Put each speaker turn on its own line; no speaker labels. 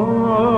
Oh.